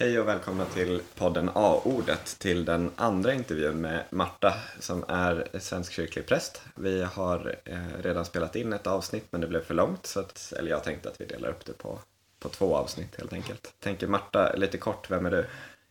Hej och välkomna till podden A-ordet, till den andra intervjun med Marta som är svensk kyrklig präst. Vi har eh, redan spelat in ett avsnitt men det blev för långt, så att, eller jag tänkte att vi delar upp det på, på två avsnitt helt enkelt. Tänker Marta, lite kort, vem är du?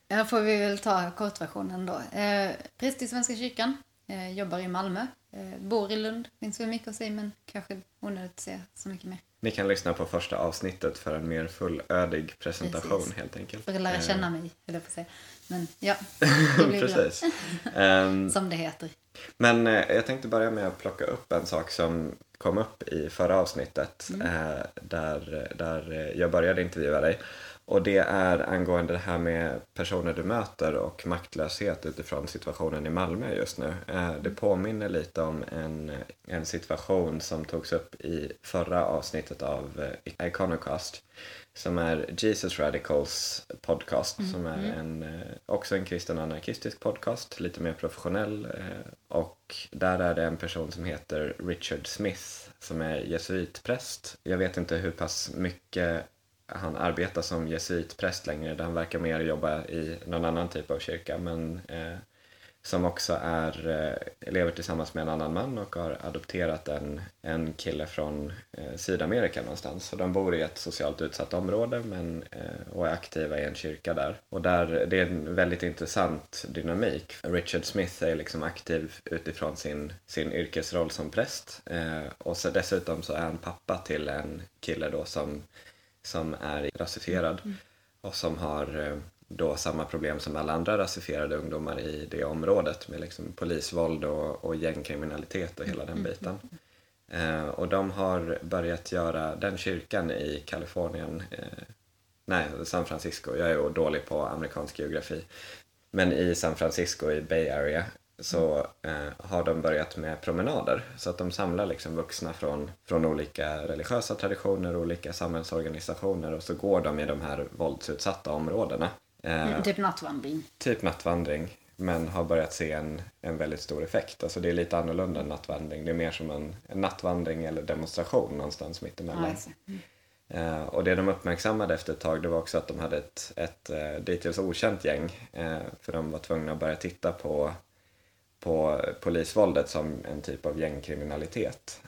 Ja, får vi väl ta kortversionen då. Eh, präst i Svenska kyrkan, eh, jobbar i Malmö, eh, bor i Lund. Finns väl mycket att säga men kanske onödigt att säga så mycket mer. Ni kan lyssna på första avsnittet för en mer fullödig presentation Precis. helt enkelt. För att lära Eh, känna mig, höll jag på att säga. Men ja, det blir. Precis. Ehm, Som det heter. Men eh, jag tänkte börja med att plocka upp en sak som kom upp i förra avsnittet eh, där, där eh, jag började intervjua dig. Och det är angående det här med personer du möter och maktlöshet utifrån situationen i Malmö just nu. Eh, det påminner lite om en, en situation som togs upp i förra avsnittet av eh, Iconocast som är Jesus Radicals podcast som är en, eh, också en kristen anarkistisk podcast, lite mer professionell. Och där är det en person som heter Richard Smith som är jesuitpräst. Jag vet inte hur pass mycket han arbetar som jesuitpräst längre. där Han verkar mer jobba i någon annan typ av kyrka men eh, som också är, eh, lever tillsammans med en annan man och har adopterat en, en kille från eh, Sydamerika någonstans. Så de bor i ett socialt utsatt område men, eh, och är aktiva i en kyrka där. Och där, det är en väldigt intressant dynamik. Richard Smith är liksom aktiv utifrån sin, sin yrkesroll som präst eh, och så dessutom så är han pappa till en kille då som, som är rasifierad och som har eh, då samma problem som alla andra rasifierade ungdomar i det området med liksom polisvåld och, och gängkriminalitet och hela den biten. Eh, och de har börjat göra den kyrkan i Kalifornien, eh, nej, San Francisco, jag är dålig på amerikansk geografi, men i San Francisco i Bay Area så eh, har de börjat med promenader så att de samlar liksom vuxna från, från olika religiösa traditioner, olika samhällsorganisationer och så går de i de här våldsutsatta områdena. Eh, Mm, typ nattvandring. typ nattvandring men har börjat se en, en väldigt stor effekt. Alltså det är lite annorlunda än nattvandring. Det är mer som en, en nattvandring eller demonstration någonstans mittemellan. Ja, ser. Mm. Eh, och det de uppmärksammade efter ett tag det var också att de hade ett, ett eh, dittills okänt gäng. Eh, för de var tvungna att börja titta på, på polisvåldet som en typ av gängkriminalitet.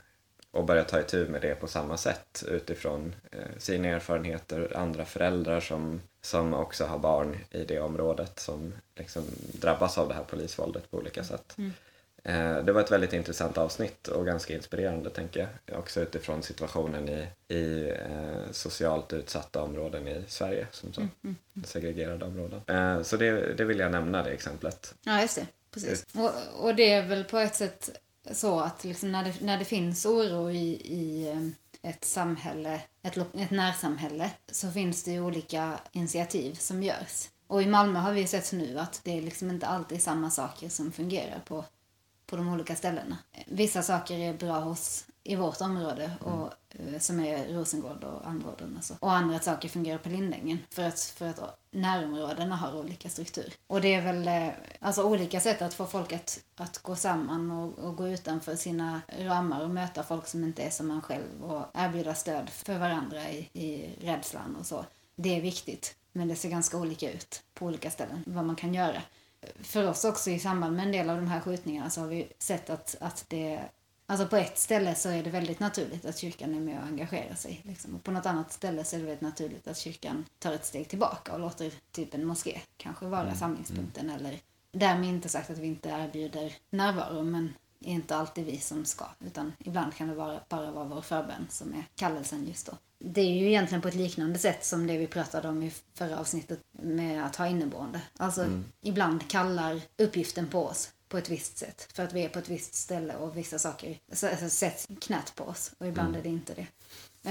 Och börja ta itu med det på samma sätt utifrån eh, sina erfarenheter, andra föräldrar som, som också har barn i det området som liksom drabbas av det här polisvåldet på olika sätt. Eh, Det var ett väldigt intressant avsnitt och ganska inspirerande tänker jag. Också utifrån situationen i, i eh, socialt utsatta områden i Sverige, som så. segregerade områden. Eh, så det, det vill jag nämna, det exemplet. Ja, just det. Precis. Och, och det är väl på ett sätt så att liksom när, det, när det finns oro i, i eh, ett samhälle, ett, ett närsamhälle, så finns det ju olika initiativ som görs. Och i Malmö har vi sett nu att det är liksom inte alltid samma saker som fungerar på, på de olika ställena. Vissa saker är bra hos i vårt område och, eh, som är Rosengård och Andråden och så. Och andra saker fungerar på Lindängen för att, för att närområdena har olika struktur. Och det är väl eh, alltså olika sätt att få folk att, att gå samman och, och gå utanför sina ramar och möta folk som inte är som man själv och erbjuda stöd för varandra i, i rädslan och så. Det är viktigt. Men det ser ganska olika ut på olika ställen, vad man kan göra för oss också i samband med en del av de här skjutningarna så har vi sett att, att det Alltså på ett ställe så är det väldigt naturligt att kyrkan är med och engagerar sig. Liksom. Och på något annat ställe så är det väldigt naturligt att kyrkan tar ett steg tillbaka och låter typ en moské kanske vara samlingspunkten. Eller därmed inte sagt att vi inte erbjuder närvaro men det är inte alltid vi som ska. Utan ibland kan det vara, bara vara vår förbön som är kallelsen just då. Det är ju egentligen på ett liknande sätt som det vi pratade om i förra avsnittet med att ha inneboende. Alltså ibland kallar uppgiften på oss på ett visst sätt. För att vi är på ett visst ställe och vissa saker s- sätts knät på oss. Och ibland är det inte det.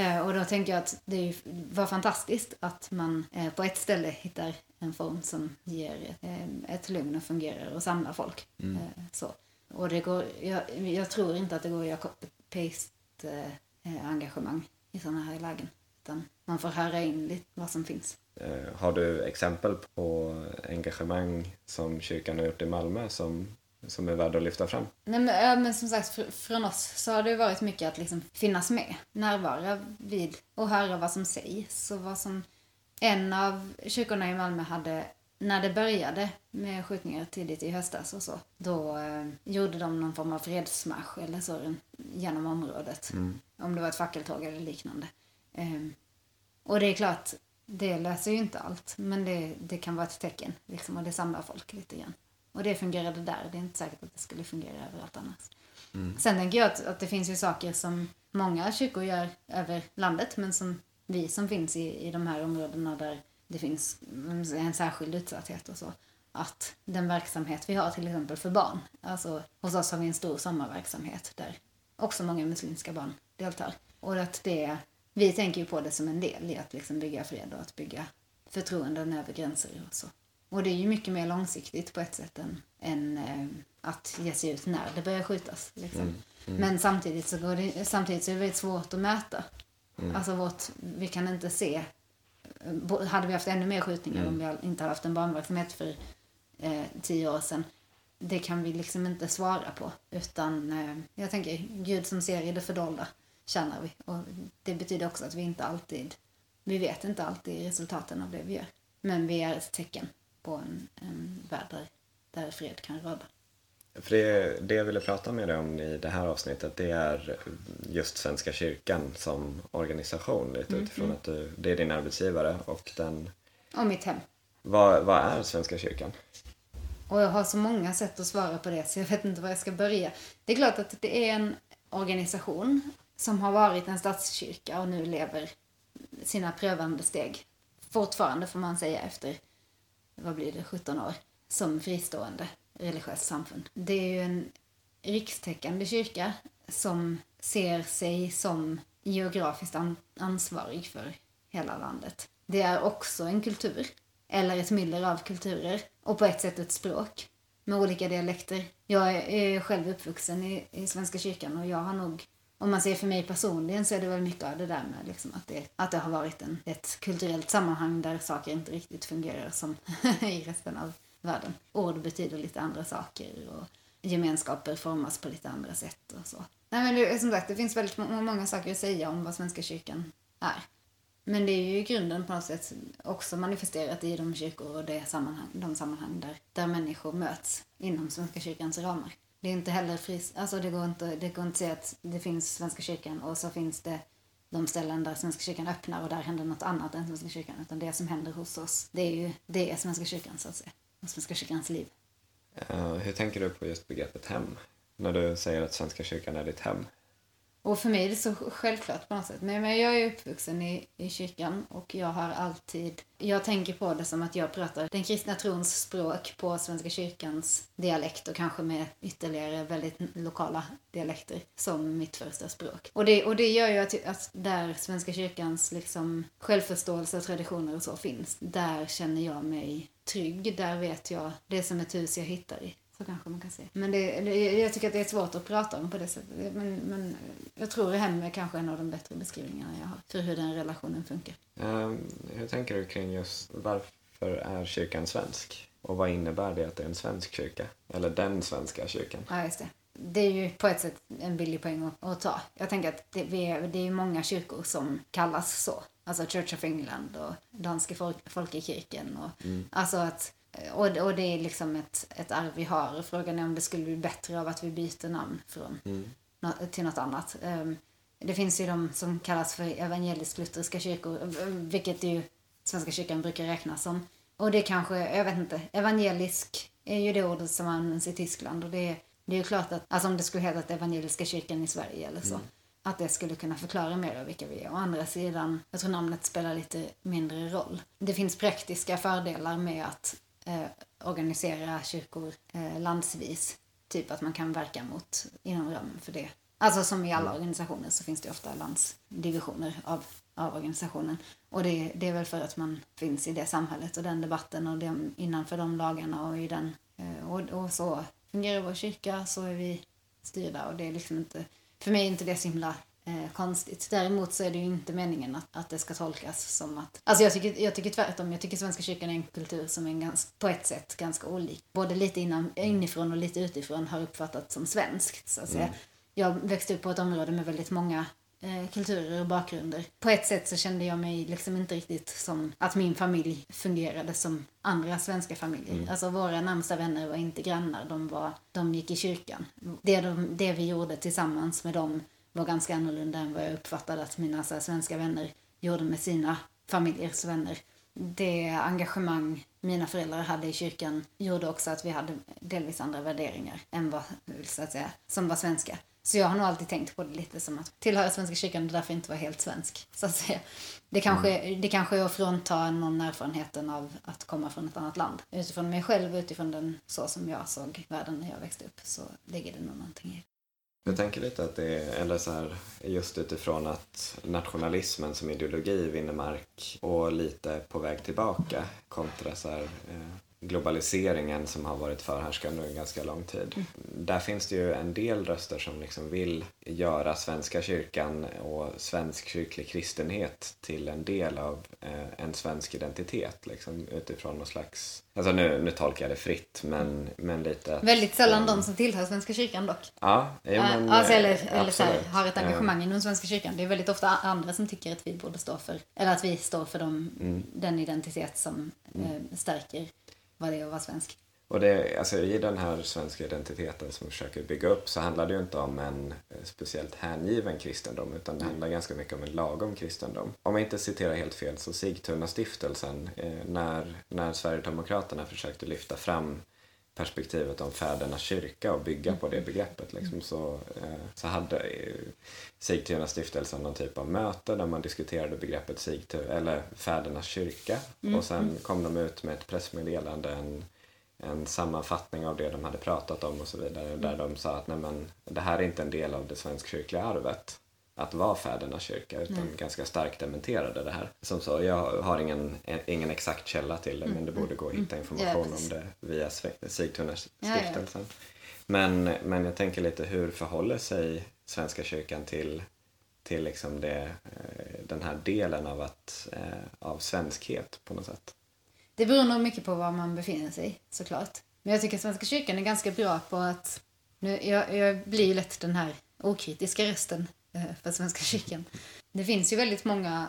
Eh, och då tänker jag att det var fantastiskt att man eh, på ett ställe hittar en form som ger eh, ett lugn och fungerar och samlar folk. Eh, så. Och det går, jag, jag tror inte att det går att göra copy-paste eh, engagemang i sådana här lägen. Utan man får höra in lite vad som finns. Eh, Har du exempel på engagemang som kyrkan har gjort i Malmö som, som är värda att lyfta fram? Nej, men, men som sagt, fr- från oss så har det varit mycket att liksom finnas med, närvara vid och höra vad som sägs och vad som en av kyrkorna i Malmö hade, när det började med skjutningar tidigt i höstas och så, då eh, gjorde de någon form av fredsmarsch eller så genom området. Om det var ett fackeltåg eller liknande. Eh, och det är klart, det löser ju inte allt, men det, det kan vara ett tecken. Liksom, och det samlar folk lite grann. Och det fungerade där. Det är inte säkert att det skulle fungera överallt annars. Sen tänker jag att, att det finns ju saker som många kyrkor gör över landet, men som vi som finns i, i de här områdena där det finns en särskild utsatthet och så. Att den verksamhet vi har till exempel för barn, alltså hos oss har vi en stor sommarverksamhet där också många muslimska barn deltar. Och att det, vi tänker ju på det som en del i att liksom bygga fred och att bygga förtroenden över gränser och så. Och det är ju mycket mer långsiktigt på ett sätt än, än eh, att ge sig ut när det börjar skjutas. Liksom. Men samtidigt så, går det, samtidigt så är det väldigt svårt att mäta. Alltså vårt, vi kan inte se hade vi haft ännu mer skjutningar om vi inte hade haft en barnverksamhet för eh, tio år sedan. Det kan vi liksom inte svara på. Utan eh, jag tänker, Gud som ser i det fördolda känner vi. Och det betyder också att vi inte alltid, vi vet inte alltid resultaten av det vi gör. Men vi är ett tecken på en, en värld där, där fred kan råda. För det, det jag ville prata med dig om i det här avsnittet det är just Svenska kyrkan som organisation lite utifrån att du, det är din arbetsgivare och den... Och mitt hem. Vad, vad är Svenska kyrkan? Och jag har så många sätt att svara på det så jag vet inte var jag ska börja. Det är klart att det är en organisation som har varit en statskyrka och nu lever sina prövande steg. Fortfarande får man säga efter, vad blir det, 17 år, som fristående religiöst samfund. Det är ju en rikstäckande kyrka som ser sig som geografiskt ansvarig för hela landet. Det är också en kultur, eller ett myller av kulturer, och på ett sätt ett språk med olika dialekter. Jag är- är själv uppvuxen i, i Svenska kyrkan och jag har nog, om man ser för mig personligen så är det väl mycket av det där med liksom att, det, att det har varit en, ett kulturellt sammanhang där saker inte riktigt fungerar som i resten av världen. Ord betyder lite andra saker och gemenskaper formas på lite andra sätt och så. Nej men det, som sagt, det finns väldigt många saker att säga om vad Svenska kyrkan är. Men det är ju i grunden på något sätt också manifesterat i de kyrkor och det sammanhang, de sammanhang där, där människor möts inom Svenska kyrkans ramar. Det är inte heller fris, alltså det går inte, det går inte att säga att det finns Svenska kyrkan och så finns det de ställen där Svenska kyrkan öppnar och där händer något annat än Svenska kyrkan. Utan det som händer hos oss, det är ju det är Svenska kyrkan så att säga. Och Svenska kyrkans liv. Uh, hur tänker du på just begreppet hem? När du säger att Svenska kyrkan är ditt hem? Och för mig är det så självklart på något sätt. Men men jag är uppvuxen i, i kyrkan och jag har alltid... Jag tänker på det som att jag pratar den kristna trons språk på Svenska kyrkans dialekt och kanske med ytterligare väldigt lokala dialekter som mitt första språk. Och det, och det gör ju att, att där Svenska kyrkans liksom självförståelse och traditioner och så finns, där känner jag mig trygg. Där vet jag, det är som ett hus jag hittar i. Så kanske man kan säga. Men det, det, jag tycker att det är svårt att prata om på det sättet. Men, men jag tror hem är kanske en av de bättre beskrivningarna jag har för hur den relationen funkar. Eh, hur tänker du kring just varför är kyrkan svensk? Och vad innebär det att det är en svensk kyrka? Eller den svenska kyrkan? Ja, just det. Det är ju på ett sätt en billig poäng att, ta. Jag tänker att det, vi är, det är många kyrkor som kallas så. Alltså Church of England och Danske folk, Folkekirken. Och, alltså att, och, och det är liksom ett, ett arv vi har. Frågan är om det skulle bli bättre av att vi byter namn från, nå- till något annat. Ehm, det finns ju de som kallas för evangelisk-lutherska kyrkor, eh, vilket ju Svenska kyrkan brukar räknas som. Och det kanske, jag vet inte, evangelisk är ju det ordet som används i Tyskland och det är, det är ju klart att, alltså om det skulle heta evangeliska kyrkan i Sverige eller så, att det skulle kunna förklara mer av vilka vi är. Å andra sidan, jag tror namnet spelar lite mindre roll. Det finns praktiska fördelar med att eh, organisera kyrkor eh, landsvis. Typ att man kan verka mot inom ramen för det. Alltså som i alla organisationer så finns det ofta landsdivisioner av, av organisationen. Och det, det är väl för att man finns i det samhället och den debatten och det, innanför de lagarna och i den. eh, Och, och så fungerar vår kyrka, så är vi styrda och det är liksom inte, för mig är inte det så himla eh, konstigt. Däremot så är det ju inte meningen att, att det ska tolkas som att... Alltså jag tycker, jag tycker tvärtom. Jag tycker Svenska kyrkan är en kultur som är en gans, på ett sätt ganska olik. Både lite innan, inifrån och lite utifrån har uppfattats som svenskt. Så att säga. Jag växte upp på ett område med väldigt många eh, kulturer och bakgrunder. På ett sätt så kände jag mig liksom inte riktigt som att min familj fungerade som andra svenska familjer. Mm. Alltså våra närmsta vänner var inte grannar, de, var, de gick i kyrkan. Det, de, det vi gjorde tillsammans med dem var ganska annorlunda än vad jag uppfattade att mina så här, svenska vänner gjorde med sina familjers vänner. Det engagemang mina föräldrar hade i kyrkan gjorde också att vi hade delvis andra värderingar än vad, så att säga, som var svenska. Så jag har nog alltid tänkt på det lite som att tillhöra Svenska kyrkan och därför inte vara helt svensk. Så att säga. Det kanske, det kanske är att frånta någon erfarenheten av att komma från ett annat land. Utifrån mig själv, utifrån den så som jag såg världen när jag växte upp, så ligger det nog någonting i det. Jag tänker lite att det är, eller så här, just utifrån att nationalismen som ideologi vinner mark och lite på väg tillbaka kontra så här, eh, globaliseringen som har varit förhärskande under ganska lång tid. Mm. Där finns det ju en del röster som liksom vill göra Svenska kyrkan och svensk kyrklig kristenhet till en del av eh, en svensk identitet liksom, utifrån någon slags, alltså nu, nu tolkar jag det fritt men, men lite Väldigt sällan eh, de som tillhör Svenska kyrkan dock. Ja, jo, men, Ja, alltså, eller eh, eller så här, har ett Eh, engagemang inom Svenska kyrkan. Det är väldigt ofta andra som tycker att vi borde stå för, eller att vi står för dem, Mm. den identitet som eh, stärker vad det är att vara svensk. Och det, alltså, i den här svenska identiteten som vi försöker bygga upp så handlar det ju inte om en eh, speciellt hängiven kristendom utan det handlar ganska mycket om en lagom kristendom. Om jag inte citerar helt fel så Sigtuna-stiftelsen, eh, när, när Sverigedemokraterna försökte lyfta fram perspektivet om fädernas kyrka och bygga på det begreppet liksom, så, eh, så hade eh, Sigtuna-stiftelsen någon typ av möte där man diskuterade begreppet Sigtuna, eller fädernas kyrka. Och sen kom de ut med ett pressmeddelande, en, en sammanfattning av det de hade pratat om och så vidare där de sa att nej men, det här är inte en del av det svenskkyrkliga arvet att vara fädernas kyrka utan ganska starkt dementerade det här. Som så, jag har ingen, ingen exakt källa till det men det borde gå att hitta information Ja, om det via Sigtuna-stiftelsen. Ja. Men, men jag tänker lite hur förhåller sig Svenska kyrkan till, till liksom det, eh, den här delen av, att, eh, av svenskhet på något sätt? Det beror nog mycket på var man befinner sig såklart. Men jag tycker att Svenska kyrkan är ganska bra på att... Nu, jag, jag blir ju lätt den här okritiska rösten Eh, för Svenska kyrkan. Det finns ju väldigt många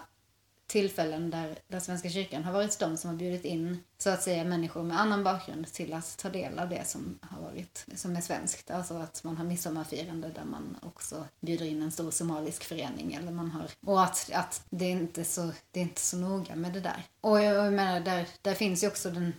tillfällen där, där Svenska kyrkan har varit de som har bjudit in så att säga människor med annan bakgrund till att ta del av det som har varit som är svenskt. Alltså att man har midsommarfirande där man också bjuder in en stor somalisk förening eller man har och att, att det är inte så det är inte så noga med det där. Och jag, menar där, där finns ju också den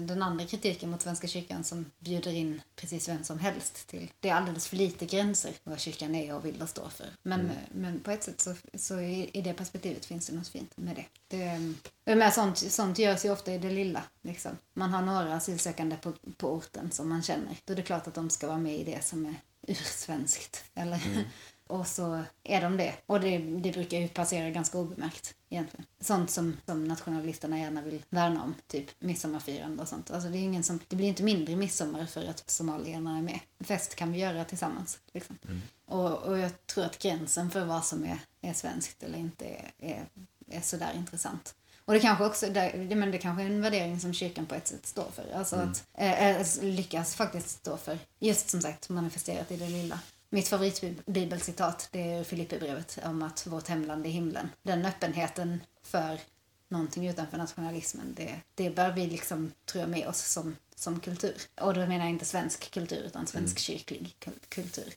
den andra kritiken mot Svenska kyrkan som bjuder in precis vem som helst till. Det är alldeles för lite gränser vad kyrkan är och vill och står för. Men, men på ett sätt så, så i, i det perspektivet finns det något fint med det. det menar, sånt, sånt görs ju ofta i det lilla. Liksom. Man har några asylsökande på, på orten som man känner. Då är det klart att de ska vara med i det som är ursvenskt. Eller? Och så är de det. Och det, det brukar ju passera ganska obemärkt egentligen. Sånt som, som nationalisterna gärna vill värna om, typ midsommarfirande och sånt. Alltså det, är ingen som, det blir inte mindre midsommar för att somalierna är med. Fest kan vi göra tillsammans. Liksom. Och, och jag tror att gränsen för vad som är, är svenskt eller inte är, är, är sådär intressant. Och det kanske också det, men det kanske är en värdering som kyrkan på ett sätt står för. Alltså att eh, lyckas faktiskt stå för. Just som sagt manifesterat i det lilla. Mitt favoritbibelcitat det är Filipperbrevet om att vårt hemland är himlen. Den öppenheten för någonting utanför nationalismen, det, det bör vi liksom, tror jag, med oss som, som kultur. Och då menar jag inte svensk kultur utan svensk kyrklig kul- kultur.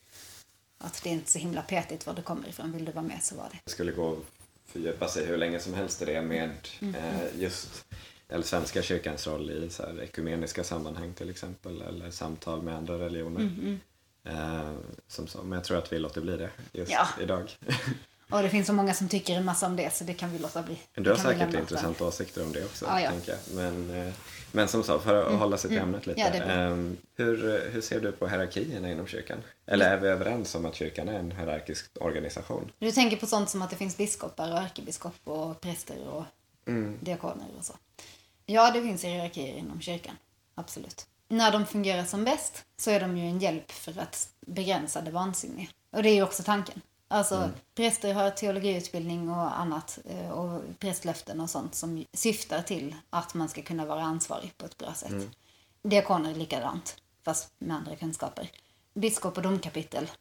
Att det är inte så himla petigt var det kommer ifrån. Vill du vara med så var det. Det skulle gå att fördjupa sig hur länge som helst i det med eh, just eller Svenska kyrkans roll i så här, ekumeniska sammanhang till exempel eller samtal med andra religioner. Eh, som så. Men jag tror att vi låter bli det just Ja. idag. Och det finns så många som tycker en massa om det så det kan vi låta bli. Du har säkert intressanta åsikter om det också. Ja, ja. Tänker. Men, eh, men som så, för att hålla sig till ämnet lite. Ja, det är bra. eh, hur, hur ser du på hierarkierna inom kyrkan? Eller är vi överens om att kyrkan är en hierarkisk organisation? Du tänker på sånt som att det finns biskopar och ärkebiskop och präster och diakoner och så. Ja, det finns hierarkier inom kyrkan. Absolut. När de fungerar som bäst så är de ju en hjälp för att begränsa det vansinniga. Och det är ju också tanken. Alltså, präster har teologiutbildning och annat eh, och prästlöften och sånt som syftar till att man ska kunna vara ansvarig på ett bra sätt. Diakoner likadant, fast med andra kunskaper. Biskop och domkapitel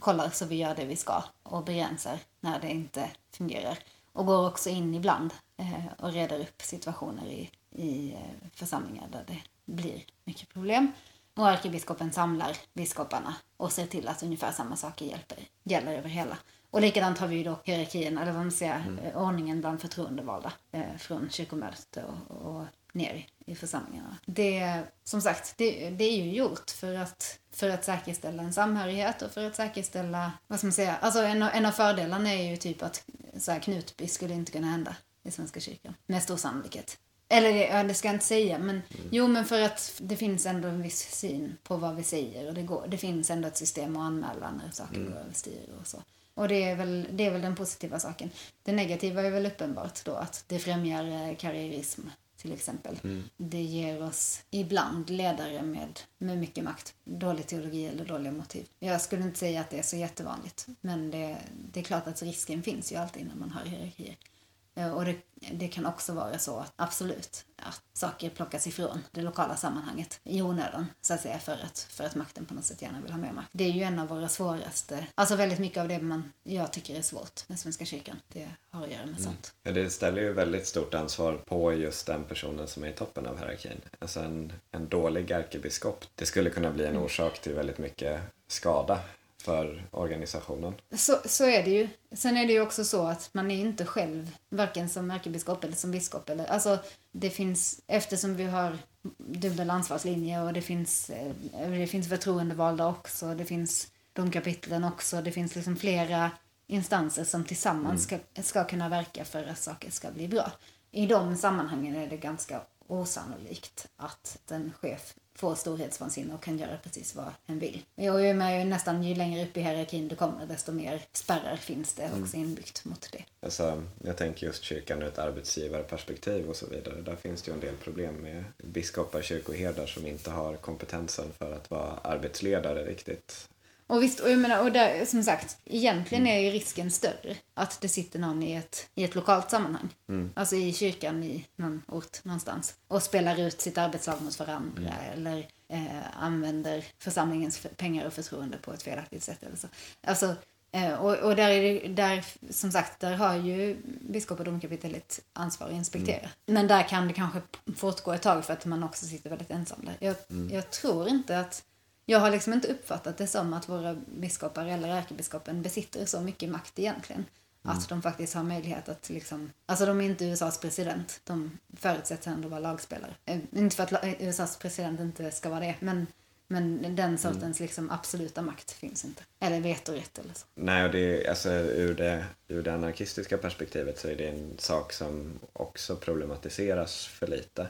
kollar så vi gör det vi ska och begränsar när det inte fungerar. Och går också in ibland eh, och reder upp situationer i, i eh, församlingar där det blir mycket problem. Och ärkebiskopen samlar biskoparna och ser till att ungefär samma saker hjälper, gäller över hela. Och likadant har vi ju då hierarkin, eller vad man säger, mm. ordningen bland förtroendevalda eh, från kyrkomöte och, och ner i församlingarna. Det, som sagt, det, det, är ju gjort för att, för att säkerställa en samhörighet och för att säkerställa, vad ska man säga, alltså en, en av fördelarna är ju typ att så här, Knutby skulle inte kunna hända i Svenska kyrkan, med stor sannolikhet. Eller det, det ska jag inte säga, men mm. jo men för att det finns ändå en viss syn på vad vi säger och det, går, det finns ändå ett system att anmäla när saker mm. går överstyr och så. Och det är, väl, det är väl den positiva saken. Det negativa är väl uppenbart då att det främjar eh, karriärism till exempel. Mm. Det ger oss ibland ledare med, med mycket makt, dålig teologi eller dåliga motiv. Jag skulle inte säga att det är så jättevanligt, men det, det är klart att risken finns ju alltid när man har hierarkier. Eh, och det, det, kan också vara så, att, absolut, att saker plockas ifrån det lokala sammanhanget i onödan, så att säga, för att, för att makten på något sätt gärna vill ha mer makt. Det är ju en av våra svåraste, alltså väldigt mycket av det man, jag tycker är svårt med Svenska kyrkan, det har att göra med mm. sånt. Ja, det ställer ju väldigt stort ansvar på just den personen som är i toppen av hierarkin. Alltså en, en dålig ärkebiskop, det skulle kunna bli en mm. orsak till väldigt mycket skada för organisationen. Så, så är det ju. Sen är det ju också så att man är inte själv, varken som ärkebiskop eller som biskop. Eller, alltså, det finns, eftersom vi har dubbel ansvarslinje och det finns, eh, det finns förtroendevalda också, det finns domkapitlen också, det finns liksom flera instanser som tillsammans mm. ska, ska kunna verka för att saker ska bli bra. I de sammanhangen är det ganska osannolikt att en chef får storhetsvansinne och kan göra precis vad en vill. I och med nästan ju längre upp i hierarkin du kommer desto mer spärrar finns det också mm. inbyggt mot det. Alltså, jag tänker just kyrkan ur ett arbetsgivarperspektiv och så vidare. Där finns det ju en del problem med biskopar, kyrkoherdar som inte har kompetensen för att vara arbetsledare riktigt. Och visst, och jag menar, och där, som sagt, egentligen är ju risken större att det sitter någon i ett, i ett lokalt sammanhang. Mm. Alltså i kyrkan i någon ort någonstans. Och spelar ut sitt arbetslag mot varandra mm. eller eh, använder församlingens pengar och förtroende på ett felaktigt sätt eller så. Alltså, eh, och, och där, är det, där, som sagt, där har ju biskop och domkapitel ett ansvar att inspektera. Mm. Men där kan det kanske fortgå ett tag för att man också sitter väldigt ensam där. Jag, mm. jag tror inte att jag har liksom inte uppfattat det som att våra biskopar eller ärkebiskopen besitter så mycket makt egentligen. Mm. Att de faktiskt har möjlighet att liksom, alltså de är inte USAs president. De förutsätts ändå vara lagspelare. Eh, inte för att USAs president inte ska vara det, men, men den sortens mm. liksom absoluta makt finns inte. Eller vetorätt eller så. Nej, och det är, alltså, ur, det, ur det anarkistiska perspektivet så är det en sak som också problematiseras för lite.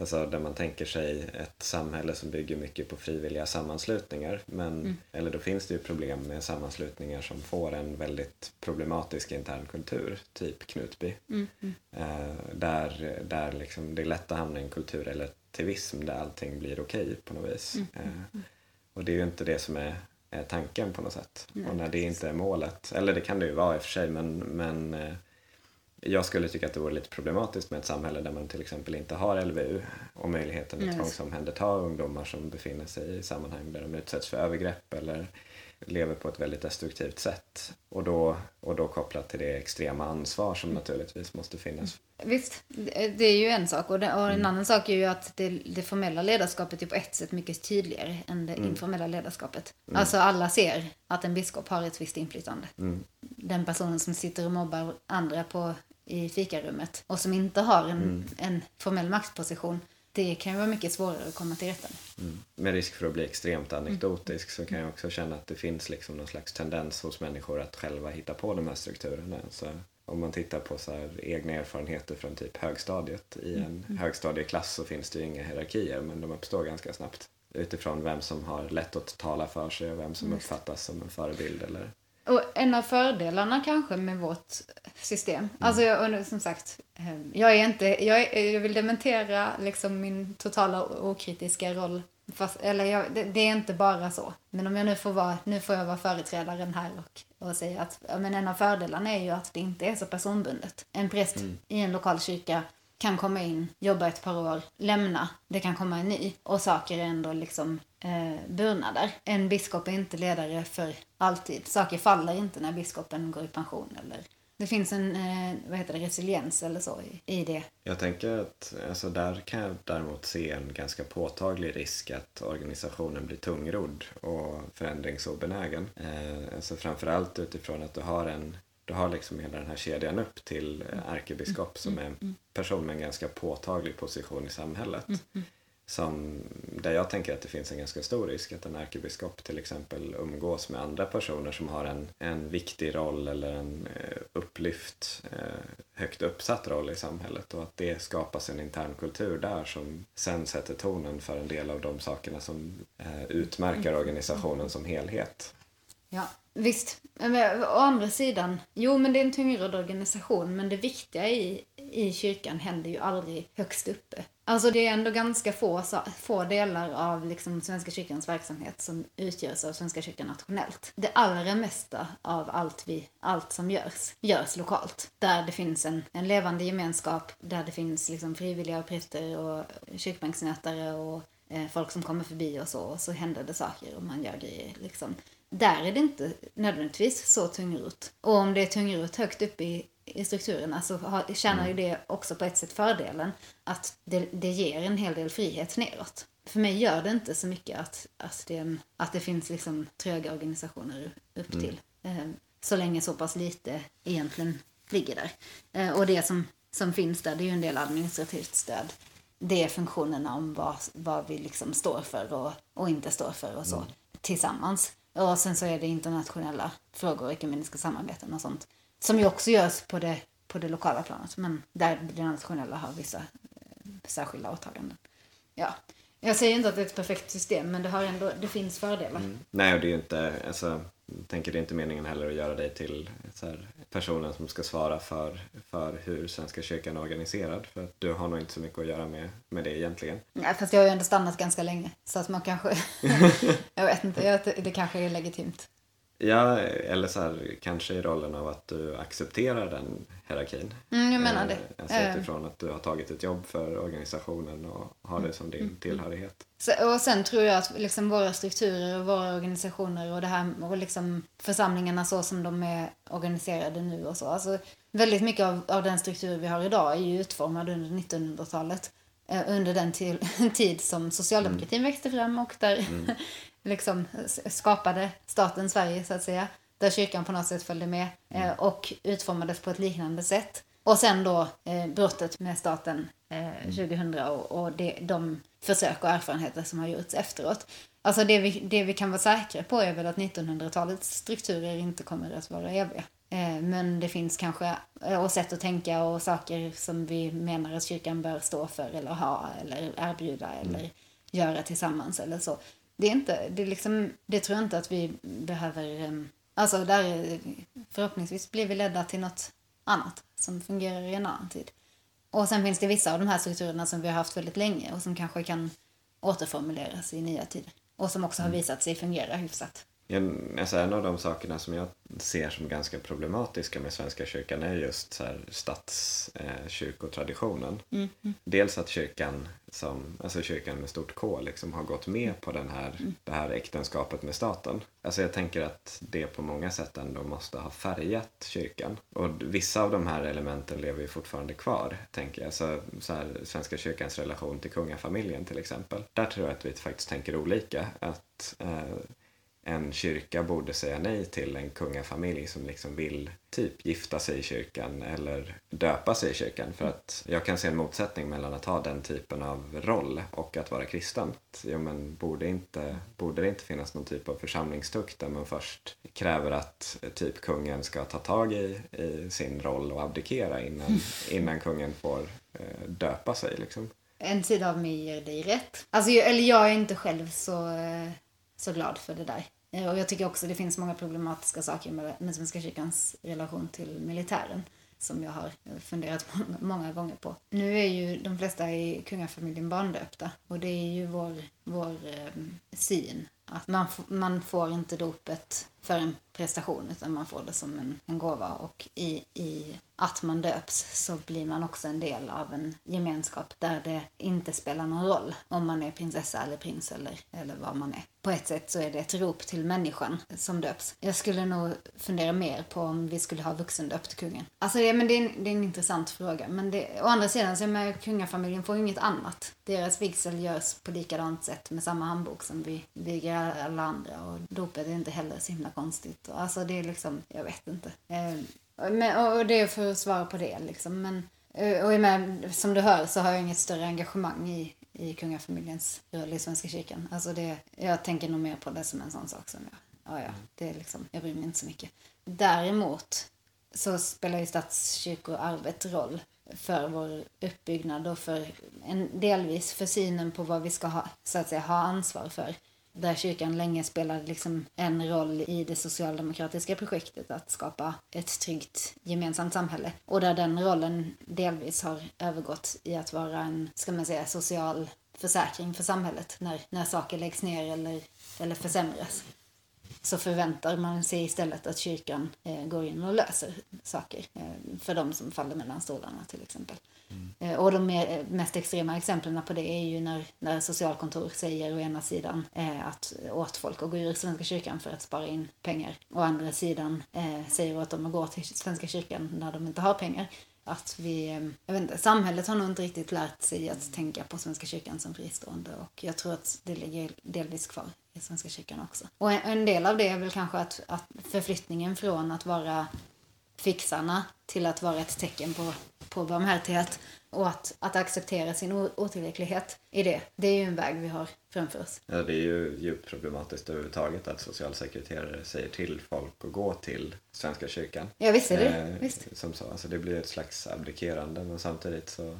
Alltså där man tänker sig ett samhälle som bygger mycket på frivilliga sammanslutningar. Men, mm. Eller då finns det ju problem med sammanslutningar som får en väldigt problematisk intern kultur, typ Knutby. Mm. Mm. Eh, där där liksom det är lätt att hamna i en kulturrelativism där allting blir okej okay på något vis. Mm, mm, eh, och det är ju inte det som är, är tanken på något sätt. Nej, och när det inte är målet, eller det kan det ju vara i och för sig men, men eh, jag skulle tycka att det vore lite problematiskt med ett samhälle där man till exempel inte har LVU och möjligheten att tvångsomhänderta ungdomar som befinner sig i sammanhang där de utsätts för övergrepp eller lever på ett väldigt destruktivt sätt. Och då, och då kopplat till det extrema ansvar som naturligtvis måste finnas. Visst, det är ju en sak. Och, det, och en mm. annan sak är ju att det, det, formella ledarskapet är på ett sätt mycket tydligare än det mm. informella ledarskapet. Mm. Alltså alla ser att en biskop har ett visst inflytande. Mm. Den personen som sitter och mobbar andra på i fikarummet och som inte har en, mm. en formell maktposition det kan ju vara mycket svårare att komma till rätta med. Mm. Med risk för att bli extremt anekdotisk mm. så kan jag också känna att det finns liksom någon slags tendens hos människor att själva hitta på de här strukturerna. Så om man tittar på så egna erfarenheter från typ högstadiet. I en mm. högstadieklass så finns det ju inga hierarkier men de uppstår ganska snabbt. Utifrån vem som har lätt att tala för sig och vem som uppfattas som en förebild eller och en av fördelarna kanske med vårt system, mm. alltså jag, som sagt, ehm, jag är inte, jag, är, jag vill dementera liksom min totala okritiska roll. Fast, eller jag, det, det, är inte bara så. Men om jag nu får vara, nu får jag vara företrädaren här och, och säga att men en av fördelarna är ju att det inte är så personbundet. En präst mm. i en lokal kyrka kan komma in, jobba ett par år, lämna. Det kan komma en ny. Och saker är ändå liksom eh, burna där. En biskop är inte ledare för alltid. Saker faller inte när biskopen går i pension eller det finns en eh, vad heter det, resiliens eller så i, i det. Jag tänker att alltså där kan jag däremot se en ganska påtaglig risk att organisationen blir tungrodd och förändringsobenägen. Eh, alltså framförallt utifrån att du har en du har liksom hela den här kedjan upp till ärkebiskop som är en person med en ganska påtaglig position i samhället. Som, där jag tänker att det finns en ganska stor risk att en ärkebiskop till exempel umgås med andra personer som har en, en viktig roll eller en eh, upplyft, eh, högt uppsatt roll i samhället. Och att det skapas en intern kultur där som sen sätter tonen för en del av de sakerna som eh, utmärker organisationen som helhet. Ja, visst. Men, å andra sidan, jo men det är en tungrodd organisation men det viktiga i, i kyrkan händer ju aldrig högst uppe. Alltså det är ändå ganska få, få delar av liksom Svenska kyrkans verksamhet som utgörs av Svenska kyrkan nationellt. Det allra mesta av allt, vi, allt som görs, görs lokalt. Där det finns en, en levande gemenskap, där det finns liksom frivilliga präster och kyrkbänksnätare och eh, folk som kommer förbi och så. Och så händer det saker och man gör grejer liksom där är det inte nödvändigtvis så tungrot. Och om det är tungrot högt upp i, i strukturerna så har, tjänar ju det också på ett sätt fördelen att det, det ger en hel del frihet neråt. För mig gör det inte så mycket att, att, det, att det finns liksom tröga organisationer upp till. Mm. Så länge så pass lite egentligen ligger där. Eh, och det som, som finns där det är ju en del administrativt stöd. Det är funktionerna om vad, vad vi liksom står för och, och inte står för och så mm. tillsammans. Och sen så är det internationella frågor, ekumeniska samarbeten och sånt. Som ju också görs på det, på det lokala planet. Men där det nationella har vissa eh, särskilda åtaganden. Ja. Jag säger inte att det är ett perfekt system, men det, har ändå, det finns fördelar. Mm. Nej, och det är ju inte, alltså, tänker det är inte meningen heller att göra dig till så här, personen som ska svara för, för hur Svenska kyrkan är organiserad. För att du har nog inte så mycket att göra med, med det egentligen. Nej, fast jag har ju ändå stannat ganska länge. Så att man kanske, jag vet inte, det kanske är legitimt. Ja, eller så här, kanske i rollen av att du accepterar den hierarkin. Mm, jag menar det. Eh, alltså utifrån att du har tagit ett jobb för organisationen och har det som din mm. tillhörighet. Så, och sen tror jag att liksom våra strukturer och våra organisationer och det här och liksom församlingarna så som de är organiserade nu och så. Alltså, väldigt mycket av, av den struktur vi har idag är ju utformad under 1900-talet. Eh, under den till, tid som socialdemokratin mm. växte fram och där mm. liksom skapade staten Sverige så att säga. Där kyrkan på något sätt följde med eh, och utformades på ett liknande sätt. Och sen då eh, brottet med staten eh, 2000 och, och det, de försök och erfarenheter som har gjorts efteråt. Alltså det vi, det vi kan vara säkra på är väl att 1900-talets strukturer inte kommer att vara eviga. Eh, men det finns kanske eh, och sätt att tänka och saker som vi menar att kyrkan bör stå för eller ha eller erbjuda eller mm. göra tillsammans eller så det är inte, det, är liksom, det tror jag inte att vi behöver... Ehm, alltså där förhoppningsvis blir vi ledda till något annat som fungerar i en annan tid. Och sen finns det vissa av de här strukturerna som vi har haft väldigt länge och som kanske kan återformuleras i nya tider. Och som också har mm. visat sig fungera hyfsat. En, alltså en av de sakerna som jag ser som ganska problematiska med Svenska kyrkan är just så statskyrkotraditionen. Eh, mm. Dels att kyrkan, som, alltså kyrkan med stort K, liksom har gått med på den här, mm. det här äktenskapet med staten. Alltså jag tänker att det på många sätt ändå måste ha färgat kyrkan. Och vissa av de här elementen lever ju fortfarande kvar, tänker jag. Så, så här, Svenska kyrkans relation till kungafamiljen till exempel. Där tror jag att vi faktiskt tänker olika. Att eh, en kyrka borde säga nej till en kungafamilj som liksom vill typ gifta sig i kyrkan eller döpa sig i kyrkan. För att jag kan se en motsättning mellan att ha den typen av roll och att vara kristen. Jo, men borde, inte, borde det inte finnas någon typ av församlingstukt där man först kräver att typ kungen ska ta tag i, i sin roll och abdikera innan, innan kungen får eh, döpa sig liksom? En sida av mig ger dig rätt. Alltså, eller jag är inte själv så eh, så glad för det där. Eh, och jag tycker också det finns många problematiska saker med, med Svenska kyrkans relation till militären som jag har eh, funderat många gånger på. Nu är ju de flesta i kungafamiljen barndöpta och det är ju vår, vår eh, syn att man, man får inte dopet för en prestation utan man får det som en, en gåva och i, i att man döps så blir man också en del av en gemenskap där det inte spelar någon roll om man är prinsessa eller prins eller, eller vad man är. På ett sätt så är det ett rop till människan som döps. Jag skulle nog fundera mer på om vi skulle ha vuxendöpt kungen. Alltså det, men det, är en, det är en intressant fråga. Men det, å andra sidan så med kungafamiljen får inget annat. Deras vigsel görs på likadant sätt med samma handbok som vi viger alla andra och dopet är inte heller så himla konstigt. Alltså det är liksom, jag vet inte. Eh, Men, och det är för att svara på det liksom. Men, eh, och med, som du hör så har jag inget större engagemang i, i kungafamiljens roll i Svenska kyrkan. Alltså det, jag tänker nog mer på det som en sån sak som jag, ja ja, det är liksom, jag bryr mig inte så mycket. Däremot så spelar ju statskyrkoarvet roll för vår uppbyggnad och för en, delvis för synen på vad vi ska ha, så att säga, ha ansvar för där kyrkan länge spelade liksom en roll i det socialdemokratiska projektet att skapa ett tryggt gemensamt samhälle. Och där den rollen delvis har övergått i att vara en, ska man säga, social försäkring för samhället när, när saker läggs ner eller, eller försämras. Så förväntar man sig istället att kyrkan eh, går in och löser saker eh, för de som faller mellan stolarna till exempel. Mm. Och de mer, mest extrema exemplen på det är ju när, när socialkontor säger å ena sidan eh, att åt folk att gå ur Svenska kyrkan för att spara in pengar. Å andra sidan eh, säger åt dem att gå till Svenska kyrkan när de inte har pengar. Att vi, eh, jag vet inte, samhället har nog inte riktigt lärt sig att tänka på Svenska kyrkan som fristående och jag tror att det ligger delvis kvar i Svenska kyrkan också. Och en, en del av det är väl kanske att, att förflyttningen från att vara fixarna till att vara ett tecken på, på barmhärtighet och att, att acceptera sin otillräcklighet i det. Det är ju en väg vi har framför oss. Ja, det är ju djupt problematiskt överhuvudtaget att socialsekreterare säger till folk att gå till Svenska kyrkan. Ja, visst är det. Eh, visst. Som så. Alltså, det blir ett slags abdikerande men samtidigt så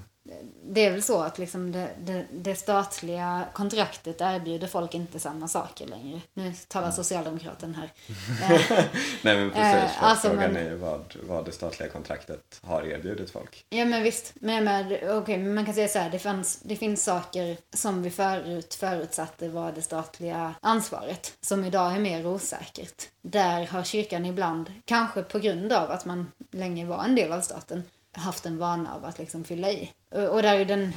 det är väl så att liksom det, det, det, statliga kontraktet erbjuder folk inte samma saker längre. Nu talar mm. socialdemokraten här. Nej men precis, eh, alltså, frågan men, är vad, vad det statliga kontraktet har erbjudit folk. Ja men visst, men, men, okay, man kan säga så här, det, fanns, det finns saker som vi förut förutsatte var det statliga ansvaret, som idag är mer osäkert. Där har kyrkan ibland, kanske på grund av att man länge var en del av staten, haft en vana av att liksom fylla i. Och där är den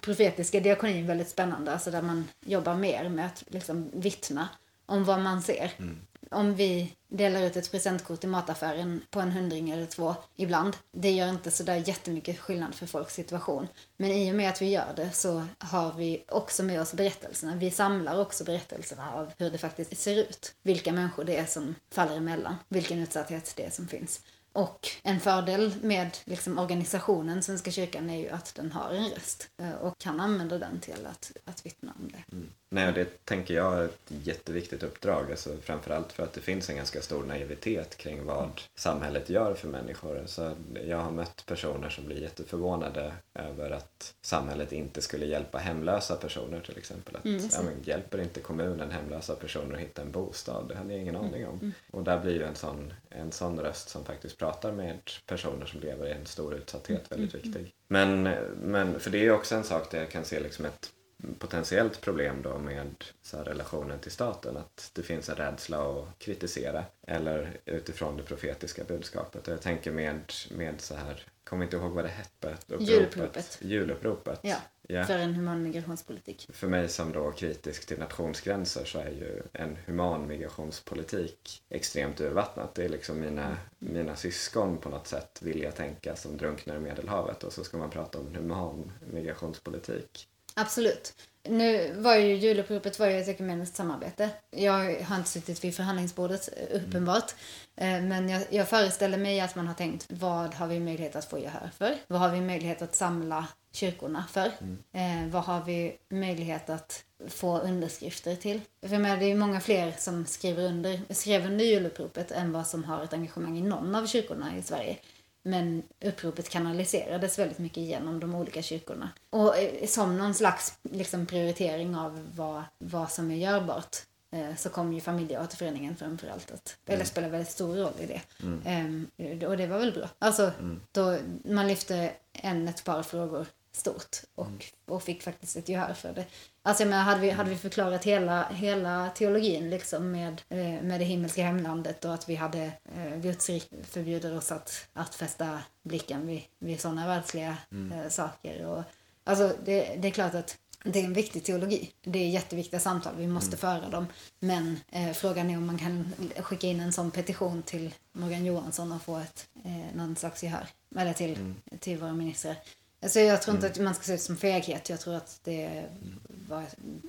profetiska diakonin väldigt spännande, alltså där man jobbar mer med att liksom vittna om vad man ser. Mm. Om vi delar ut ett presentkort i mataffären på en hundring eller två ibland, det gör inte sådär jättemycket skillnad för folks situation. Men i och med att vi gör det så har vi också med oss berättelserna. Vi samlar också berättelserna av hur det faktiskt ser ut. Vilka människor det är som faller emellan, vilken utsatthet det är som finns. Och en fördel med liksom, organisationen Svenska kyrkan är ju att den har en röst eh, och kan använda den till att, att vittna om det. Mm. Nej, det tänker jag är ett jätteviktigt uppdrag, alltså framförallt för att det finns en ganska stor naivitet kring vad samhället gör för människor. Så jag har mött personer som blir jätteförvånade över att samhället inte skulle hjälpa hemlösa personer till exempel. Att, mm, ja, men, hjälper inte kommunen hemlösa personer att hitta en bostad? Det hade jag ingen aning om. Mm. Och där blir ju en sån, en sån röst som faktiskt pratar med personer som lever i en stor utsatthet väldigt mm. viktig. Men, men för det är ju också en sak där jag kan se liksom ett potentiellt problem då med så relationen till staten. Att det finns en rädsla att kritisera eller utifrån det profetiska budskapet. Och jag tänker med, med så här, kommer inte ihåg vad det hette. Juluppropet. Juluppropet. Ja, ja, för en human migrationspolitik. För mig som då kritisk till nationsgränser så är ju en human migrationspolitik extremt urvattnat. Det är liksom mina, mina syskon på något sätt vill jag tänka som drunknar i Medelhavet och så ska man prata om human migrationspolitik. Absolut. Nu var ju juluppropet var ju ett ekumeniskt samarbete. Jag har inte suttit vid förhandlingsbordet, eh, uppenbart. Mm. Men jag, jag föreställer mig att man har tänkt, vad har vi möjlighet att få gehör för? Vad har vi möjlighet att samla kyrkorna för? Mm. Eh, vad har vi möjlighet att få underskrifter till? För med, det är många fler som skriver under, skrev under juluppropet än vad som har ett engagemang i någon av kyrkorna i Sverige. Men uppropet kanaliserades väldigt mycket genom de olika kyrkorna. Och eh, som någon slags liksom, prioritering av vad, vad som är görbart eh, så kom ju familjeåterföreningen framförallt att, mm. eller spelade väldigt stor roll i det. Mm. Um, och det var väl bra. Alltså, mm. då man lyfte en, ett par frågor stort och, och fick faktiskt ett gehör för det. Alltså jag menar, hade vi, hade vi förklarat hela, hela teologin liksom med, eh, med det himmelska hemlandet och att vi hade eh, Guds rik förbjuder oss att, att fästa blicken vid, vid sådana världsliga eh, saker. Och, alltså det, det är klart att det är en viktig teologi. Det är jätteviktiga samtal, vi måste föra dem. Men eh, frågan är om man kan skicka in en sån petition till Morgan Johansson och få ett, eh, någon slags gehör. Eller till, till våra ministrar. Alltså jag tror inte att man ska se det som feghet. Jag tror att det var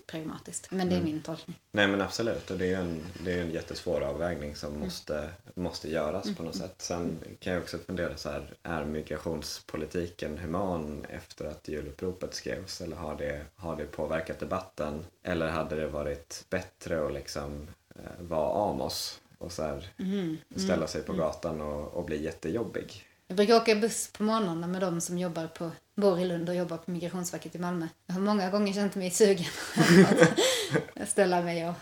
pragmatiskt. Men det är min tolkning. Nej men absolut, och det är en, det är en jättesvår avvägning som måste, måste göras på något sätt. Sen kan jag också fundera så här, är migrationspolitiken human efter att juluppropet skrevs? Eller har det, har det påverkat debatten? Eller hade det varit bättre att liksom eh, vara Amos och så här, ställa sig på gatan och, och bli jättejobbig? Jag brukar åka buss på morgnarna med de som jobbar på, bor i Lund och jobbar på Migrationsverket i Malmö. Jag har många gånger känt mig sugen att ställa mig och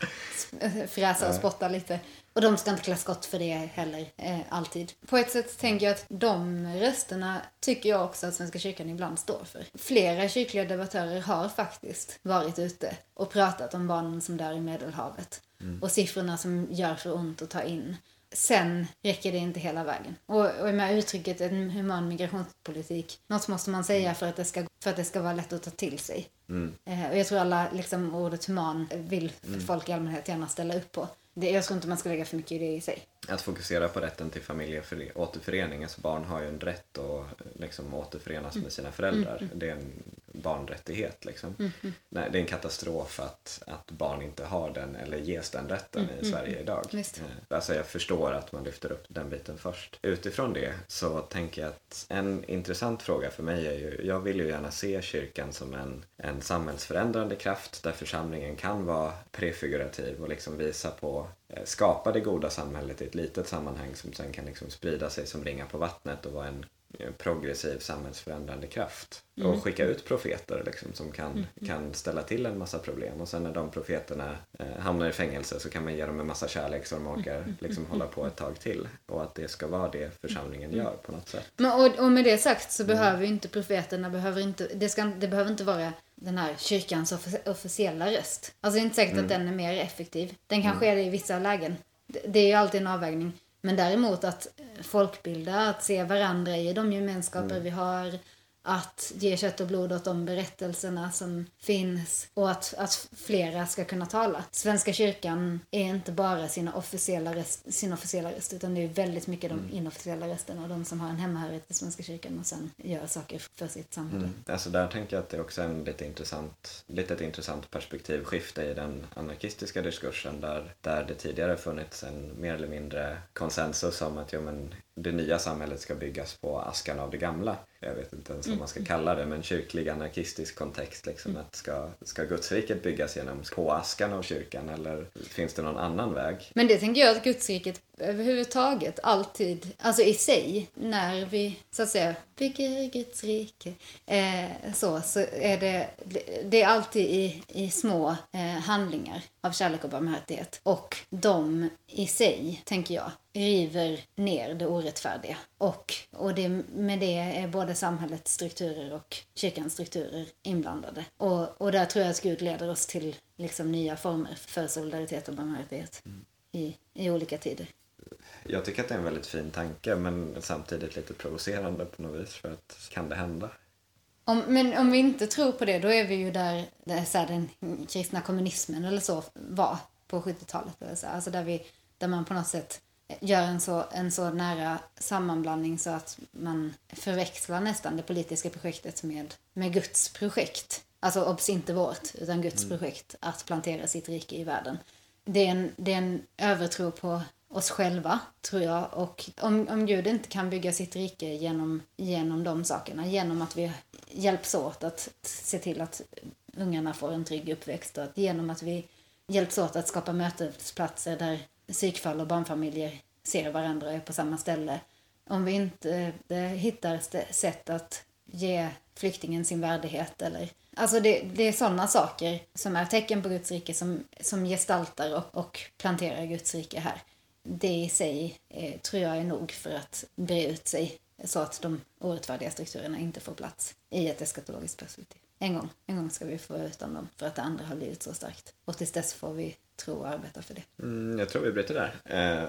fräsa och spotta lite. Och de ska inte klä skott för det heller, eh, alltid. På ett sätt tänker jag att de rösterna tycker jag också att Svenska kyrkan ibland står för. Flera kyrkliga debattörer har faktiskt varit ute och pratat om barnen som dör i Medelhavet. Och siffrorna som gör för ont att ta in. Sen räcker det inte hela vägen. Och, och med uttrycket en human migrationspolitik, något måste man säga för att det ska, för att det ska vara lätt att ta till sig. Eh, och jag tror alla liksom, ordet human vill folk i allmänhet gärna ställa upp på. Det, jag tror inte man ska lägga för mycket i det i sig. Att fokusera på rätten till familjeåterförening. Alltså barn har ju en rätt att liksom återförenas med sina föräldrar. Det är en barnrättighet. Liksom. Nej, det är en katastrof att, att barn inte har den eller ges den rätten i Sverige idag. Visst. Eh, Alltså jag förstår att man lyfter upp den biten först. Utifrån det så tänker jag att en intressant fråga för mig är ju, jag vill ju gärna se kyrkan som en, en samhällsförändrande kraft där församlingen kan vara prefigurativ och liksom visa på eh, skapa det goda samhället i ett litet sammanhang som sen kan liksom sprida sig som ringar på vattnet och vara en progressiv samhällsförändrande kraft. Och skicka ut profeter liksom, som kan, kan ställa till en massa problem. Och sen när de profeterna eh, hamnar i fängelse så kan man ge dem en massa kärlek så de orkar liksom, hålla på ett tag till. Och att det ska vara det församlingen gör på något sätt. Men, och, och med det sagt så behöver ju inte profeterna, behöver inte, det, ska, det behöver inte vara den här kyrkans offi- officiella röst. Alltså det är inte säkert att den är mer effektiv. Den kan ske det i vissa lägen. Det, det är ju alltid en avvägning. Men däremot att eh, folkbilda, att se varandra i de gemenskaper vi har, att ge kött och blod åt de berättelserna som finns och att, att flera ska kunna tala. Svenska kyrkan är inte bara sina officiella röst, sin officiella röst utan det är väldigt mycket de inofficiella rösterna och de som har en hemhörighet i Svenska kyrkan och sen gör saker för sitt samhälle. Alltså där tänker jag att det är också en lite intressant, lite ett intressant perspektivskifte i den anarkistiska diskursen där, där det tidigare funnits en mer eller mindre konsensus om att jo, men det nya samhället ska byggas på askan av det gamla. Jag vet inte ens vad man ska kalla det, men kyrklig anarkistisk kontext. Liksom, att ska, ska Gudsriket byggas genom på askan av kyrkan eller finns det någon annan väg? Men det tänker jag att Gudsriket överhuvudtaget alltid, alltså i sig, när vi så att säga bygger Guds rike, eh, så, så är det, det är alltid i, i små eh, handlingar av kärlek och barmhärtighet. Och de i sig, tänker jag, river ner det orättfärdiga. Och, och det, med det är både samhällets strukturer och kyrkans strukturer inblandade. Och, och där tror jag att Gud leder oss till liksom nya former för solidaritet och barmhärtighet i, i olika tider. Jag tycker att det är en väldigt fin tanke men samtidigt lite provocerande på något vis för att kan det hända? Om, men om vi inte tror på det, då är vi ju där, där så här, den kristna kommunismen eller så var på 70-talet. Eller så. Alltså där, vi, där man på något sätt gör en så, en så nära sammanblandning så att man förväxlar nästan det politiska projektet med, med Guds projekt. Alltså obs inte vårt, utan Guds projekt att plantera sitt rike i världen. Det är en, det är en övertro på oss själva, tror jag. Och om, om Gud inte kan bygga sitt rike genom, genom de sakerna, genom att vi hjälps åt att se till att ungarna får en trygg uppväxt och att genom att vi hjälps åt att skapa mötesplatser där psykfall och barnfamiljer ser varandra och är på samma ställe. Om vi inte eh, hittar sätt att ge flyktingen sin värdighet eller Alltså det, det är sådana saker som är tecken på Guds rike som, som gestaltar och, och planterar Guds rike här. Det i sig eh, tror jag är nog för att bre ut sig så att de orättfärdiga strukturerna inte får plats i ett eskatologiskt perspektiv. En gång, en gång ska vi få utan dem för att det andra har blivit så starkt. Och tills dess får vi tro och arbeta för det. Mm, jag tror vi bryter där,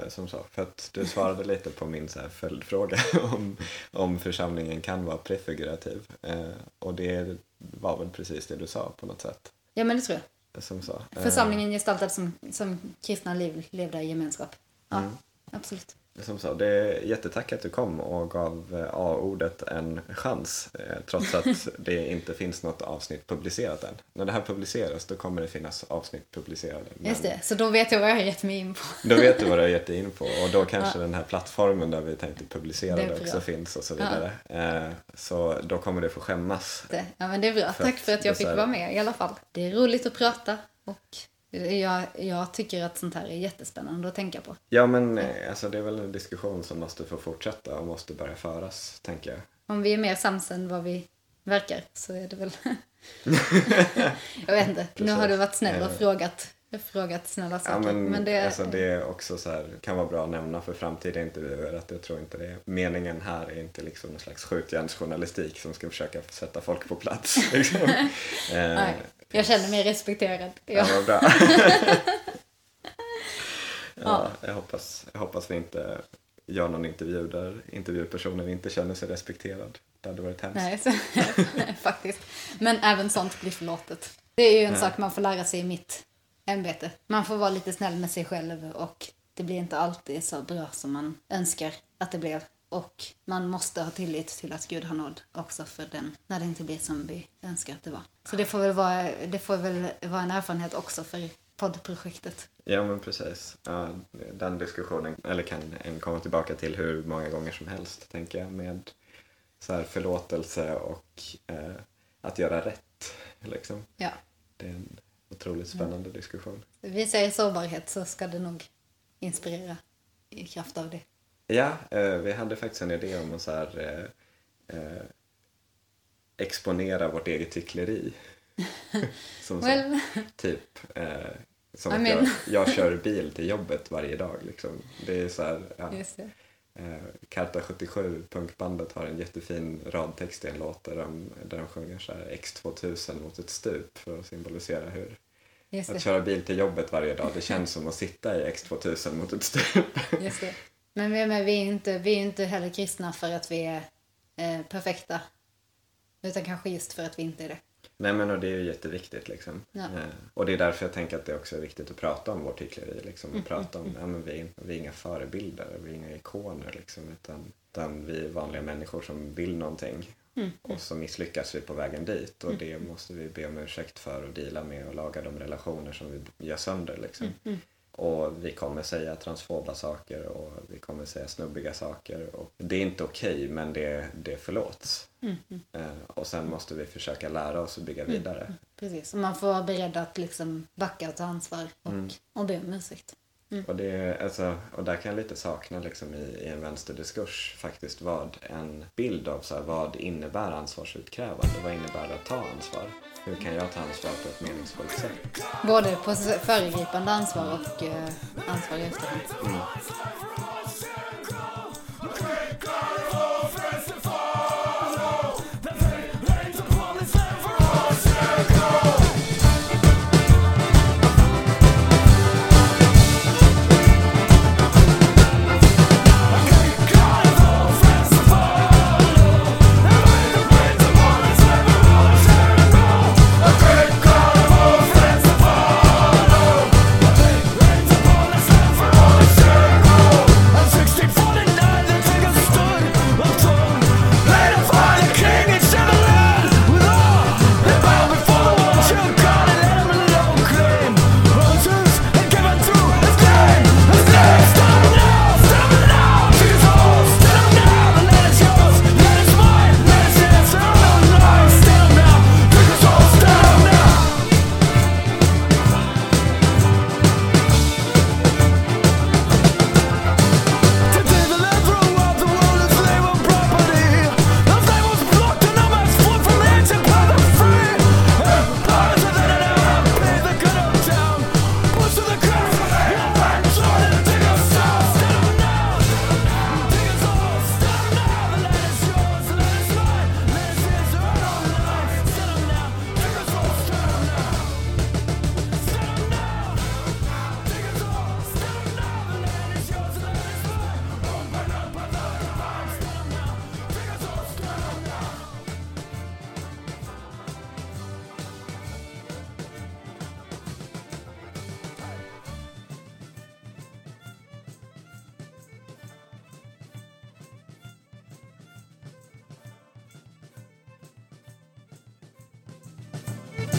eh, som så. För att du svarade lite på min så här, följdfråga om, om församlingen kan vara prefigurativ. Eh, och det var väl precis det du sa på något sätt. Ja, men det tror jag. Som så. Eh, Församlingen gestaltad som, som kristna liv levda i gemenskap. Ja, Mm. absolut. Som så, det är jättetack att du kom och gav eh, A-ordet en chans eh, trots att det inte finns något avsnitt publicerat än. När det här publiceras då kommer det finnas avsnitt publicerade. Men Just det, så då vet jag vad jag har gett mig in på. Då vet du vad du har gett dig in på och då kanske den här plattformen där vi tänkte publicera Det det också finns och så vidare. Eh, Så då kommer du få skämmas. Det. Ja, men det är bra. För Tack för att jag det fick vara med i alla fall. Det är roligt att prata och jag, jag tycker att sånt här är jättespännande att tänka på. Ja men eh, alltså, det är väl en diskussion som måste få fortsätta och måste börja föras, tänker jag. Om vi är mer sams än vad vi verkar så är det väl... jag vet inte. Nu har du varit snäll och Eh. frågat, frågat snälla saker. Ja, men, det, alltså, det är också så här, kan vara bra att nämna för framtida intervjuer att jag tror inte det är meningen här är inte liksom någon slags skjutjärnsjournalistik som ska försöka sätta folk på plats. Liksom. eh, jag känner mig respekterad. ja. Ja. bra. ja, Ja. jag, hoppas, jag hoppas vi inte gör någon intervju där intervjupersonen inte känner sig respekterad. Det hade varit hemskt. Nej, faktiskt. Men även sånt blir förlåtet. Det är ju en Ja. sak man får lära sig i mitt ämbete. Man får vara lite snäll med sig själv och det blir inte alltid så bra som man önskar att det blev. Och man måste ha tillit till att Gud har nåd också för den när det inte blir som vi önskar att det var. Så det får väl vara, det får väl vara en erfarenhet också för poddprojektet. Ja men precis. Ja, den diskussionen eller kan en komma tillbaka till hur många gånger som helst tänker jag med så här förlåtelse och eh, att göra rätt. Liksom. Ja. Det är en otroligt spännande diskussion. Vi säger sårbarhet så ska det nog inspirera i kraft av det. Ja, eh, vi hade faktiskt en idé om att så här, eh, eh, exponera vårt eget hyckleri. som så, Well, typ eh, som I att mean- jag, jag kör bil till jobbet varje dag. Liksom. Det är så här, ja. Eh, Karta 77, punkbandet, har en jättefin radtext i en låt där de, där de sjunger så här X2000 mot ett stup för att symbolisera hur att köra bil till jobbet varje dag, det känns som att sitta i X2000 mot ett stup. Men, vi- men vi är inte, vi är ju inte heller kristna för att vi är eh, perfekta. Utan kanske just för att vi inte är det. Nej men och det är ju jätteviktigt liksom. Ja. Eh, och det är därför jag tänker att det också är viktigt att prata om vårt hyckleri. Liksom, Mm, och prata om, ja men vi, vi är inga förebilder, vi är inga ikoner liksom, utan, utan vi är vanliga människor som vill någonting. Mm, Och så misslyckas vi på vägen dit och det måste vi be om ursäkt för och dela med och laga de relationer som vi gör sönder. Liksom. Mm, Och vi kommer säga transfoba saker och vi kommer säga snubbiga saker. Och det är inte okej men det, det förlåts. mm, Eh, och sen måste vi försöka lära oss att bygga vidare. Precis. Och man får vara beredd att liksom backa och ta ansvar och, Mm. och be om ursäkt. Och, det, alltså, och där kan jag lite sakna liksom, i, i en vänsterdiskurs faktiskt vad en bild av så här, vad innebär ansvarsutkrävande? Vad innebär det att ta ansvar? Hur kan jag ta ansvar på ett meningsfullt sätt? Både på föregripande ansvar och eh, ansvar i efterhand. Mm.